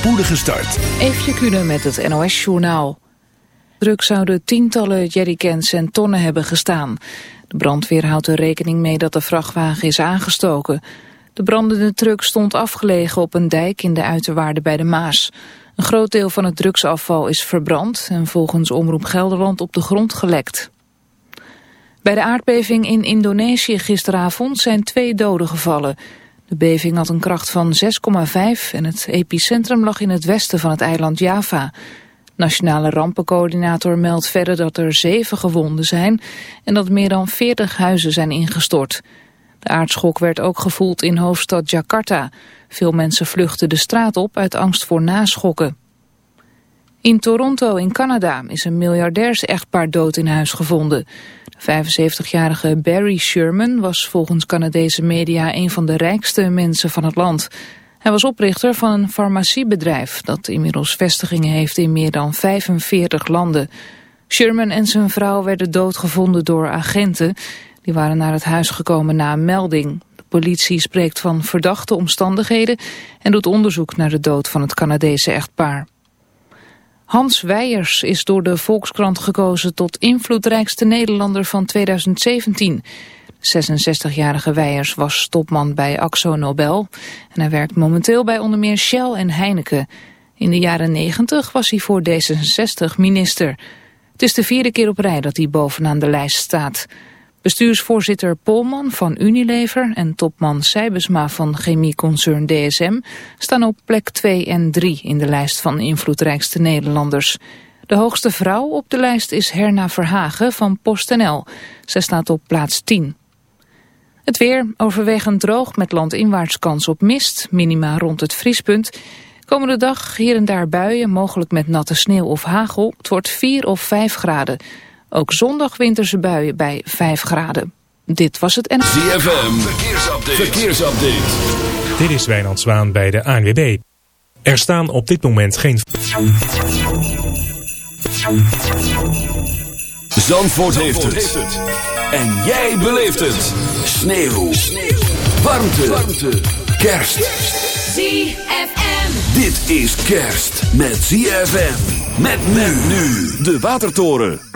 spoedige start. Eefje Kunnen met het NOS-journaal. Druk zouden tientallen jerrycans en tonnen hebben gestaan. De brandweer houdt er rekening mee dat de vrachtwagen is aangestoken. De brandende truck stond afgelegen op een dijk in de uiterwaarden bij de Maas. Een groot deel van het drugsafval is verbrand en volgens Omroep Gelderland op de grond gelekt. Bij de aardbeving in Indonesië gisteravond zijn twee doden gevallen. De beving had een kracht van 6,5 en het epicentrum lag in het westen van het eiland Java. Nationale rampencoördinator meldt verder dat er zeven gewonden zijn en dat meer dan 40 huizen zijn ingestort. De aardschok werd ook gevoeld in hoofdstad Jakarta. Veel mensen vluchten de straat op uit angst voor naschokken. In Toronto in Canada is een miljardairs-echtpaar dood in huis gevonden. De 75-jarige Barry Sherman was volgens Canadese media een van de rijkste mensen van het land. Hij was oprichter van een farmaciebedrijf dat inmiddels vestigingen heeft in meer dan 45 landen. Sherman en zijn vrouw werden doodgevonden door agenten. Die waren naar het huis gekomen na een melding. De politie spreekt van verdachte omstandigheden en doet onderzoek naar de dood van het Canadese echtpaar. Hans Weijers is door de Volkskrant gekozen tot invloedrijkste Nederlander van 2017. 66-jarige Weijers was topman bij Axo Nobel en hij werkt momenteel bij onder meer Shell en Heineken. In de jaren 90 was hij voor D66 minister. Het is de vierde keer op rij dat hij bovenaan de lijst staat. Bestuursvoorzitter Polman van Unilever en topman Seibesma van chemieconcern DSM staan op plek 2 en 3 in de lijst van invloedrijkste Nederlanders. De hoogste vrouw op de lijst is Herna Verhagen van PostNL. Zij staat op plaats 10. Het weer overwegend droog met landinwaarts kans op mist, minima rond het vriespunt. Komende dag hier en daar buien, mogelijk met natte sneeuw of hagel. Het wordt 4 of 5 graden. Ook zondag winterse buien bij 5 graden. Dit was het en... ZFM, verkeersupdate. verkeersupdate. Dit is Wijnand Zwaan bij de ANWB. Er staan op dit moment geen... Zandvoort, heeft, het. En jij beleeft het. Sneeuw. Sneeuw. Warmte. Warmte. Kerst. ZFM. Dit is kerst met ZFM. Met men nu. De Watertoren.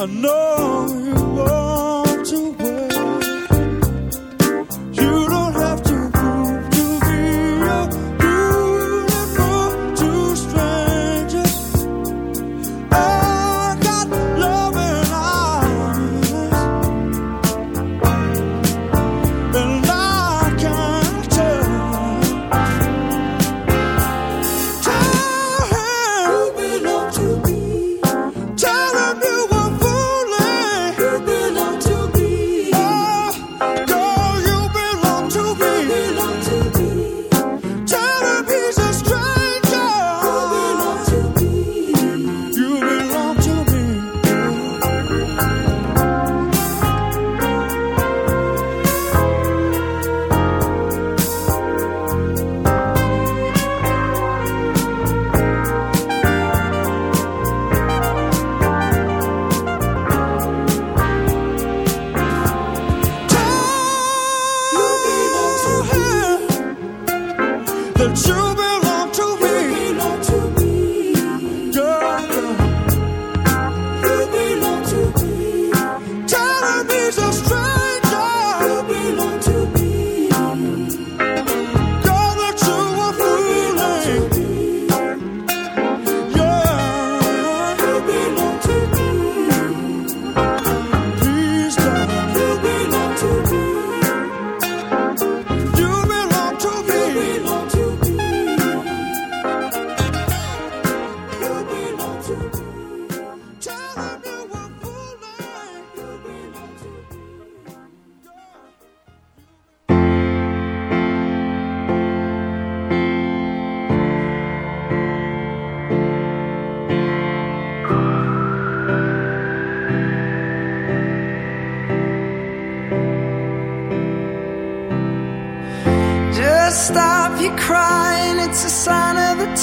I know you want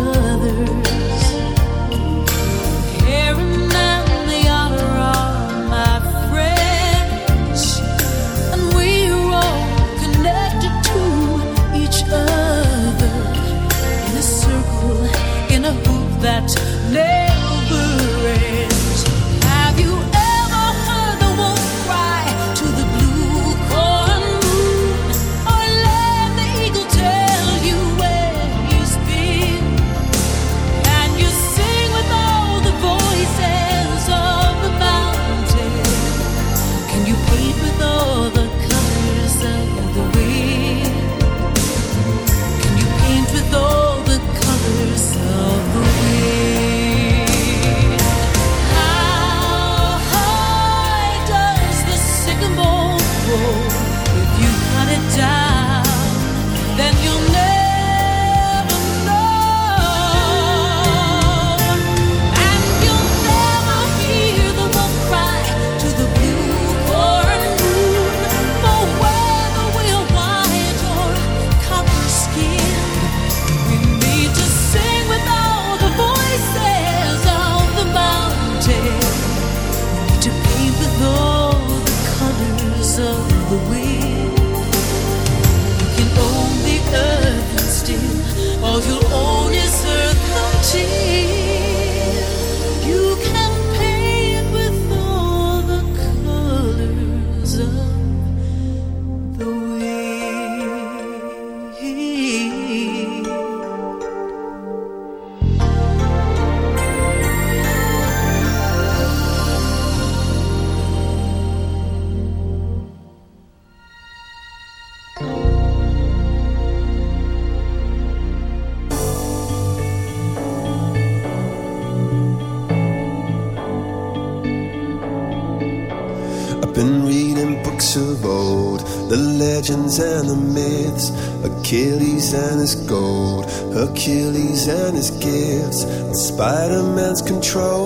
Oh.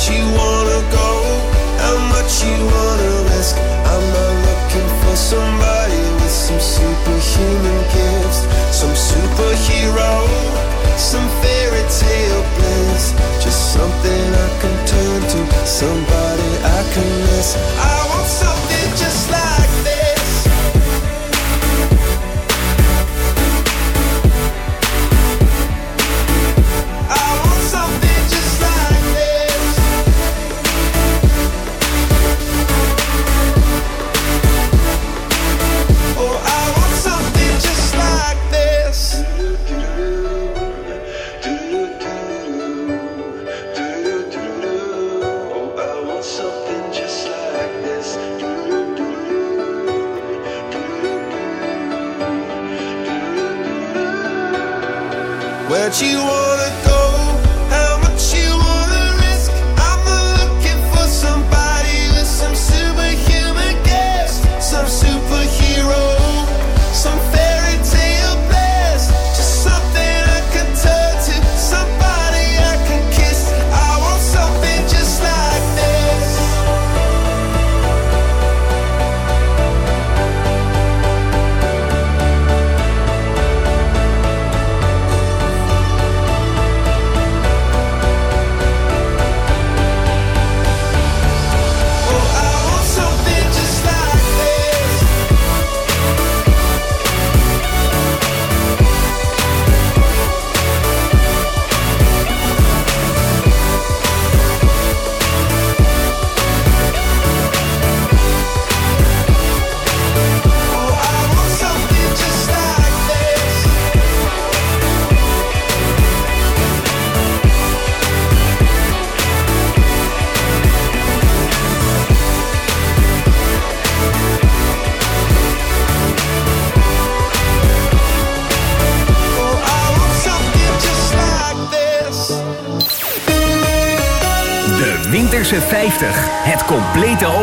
that you wanna go, how much you wanna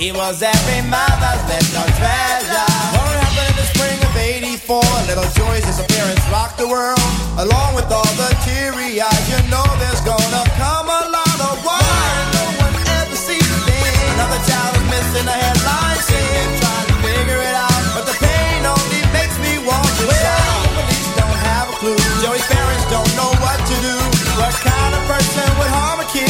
He was every mother's little treasure. What happened in the spring of 84? Little Joy's disappearance rocked the world. Along with all the teary eyes, you know there's gonna come a lot of war. No one ever sees a thing. Another child is missing a headline scene. Trying to figure it out, but the pain only makes me want to shout. Police don't have a clue. Joey's parents don't know what to do. What kind of person would harm a kid?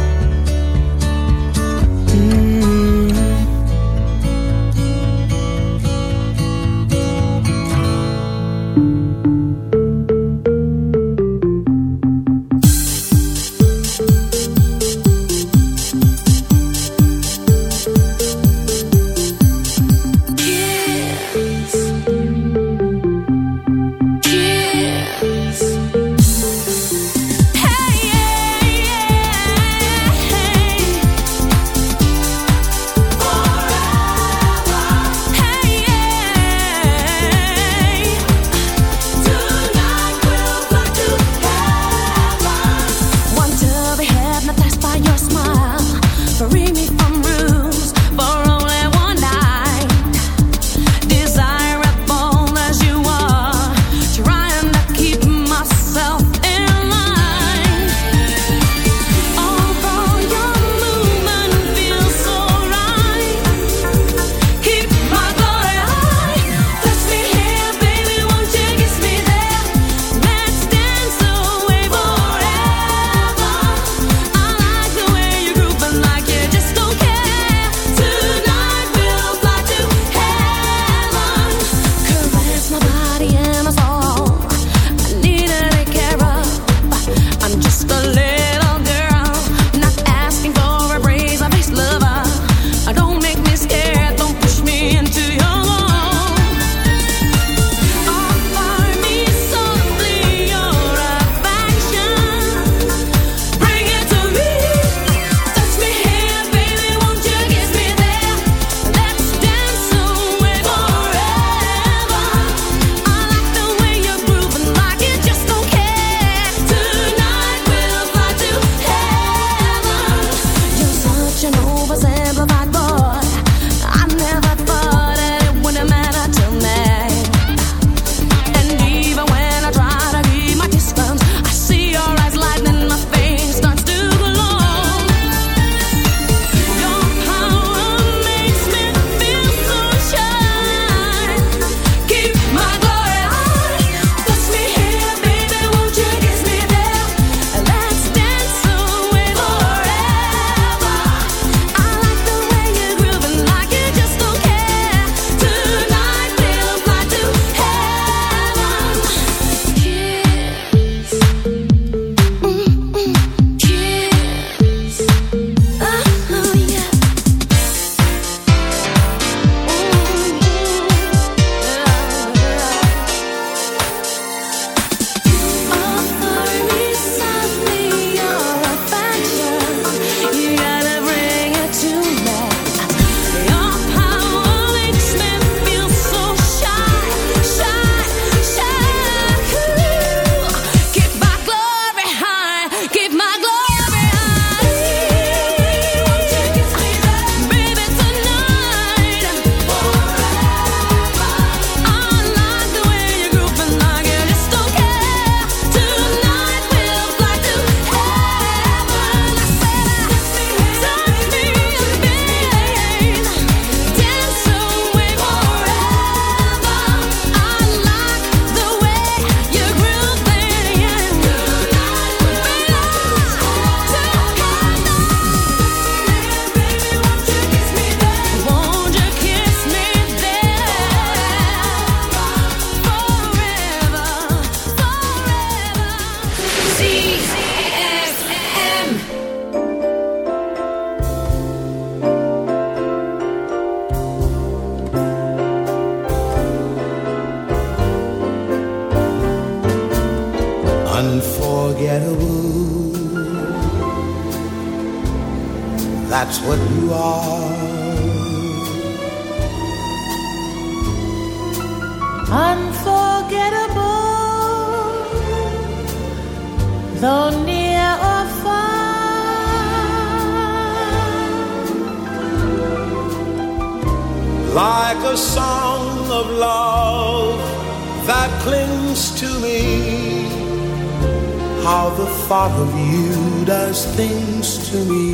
as things to me.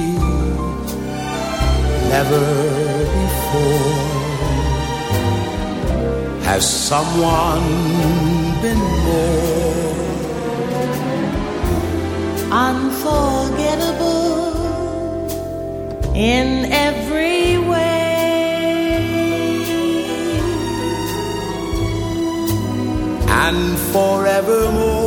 Never before has someone been more unforgettable in every way. And forevermore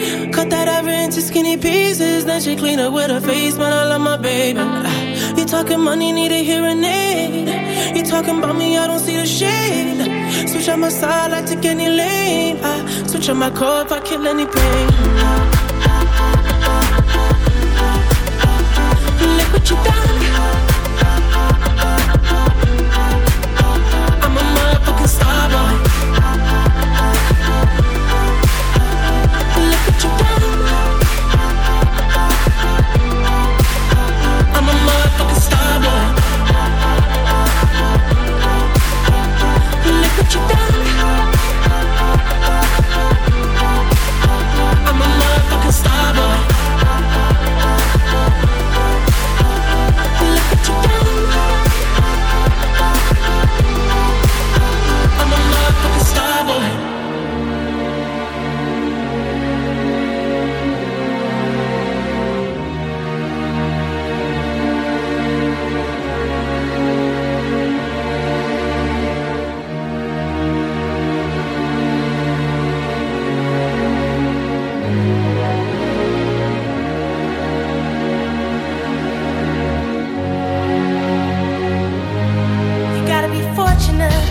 Ever into skinny pieces. Then she clean up with her face, man. I love my baby. Ah, You talking money, need a hearing aid. You talking about me, I don't see the shade. Switch on my side, I take any lane. I switch on my core if I kill any pain. Ah, ah, Look what you done. Fortunate.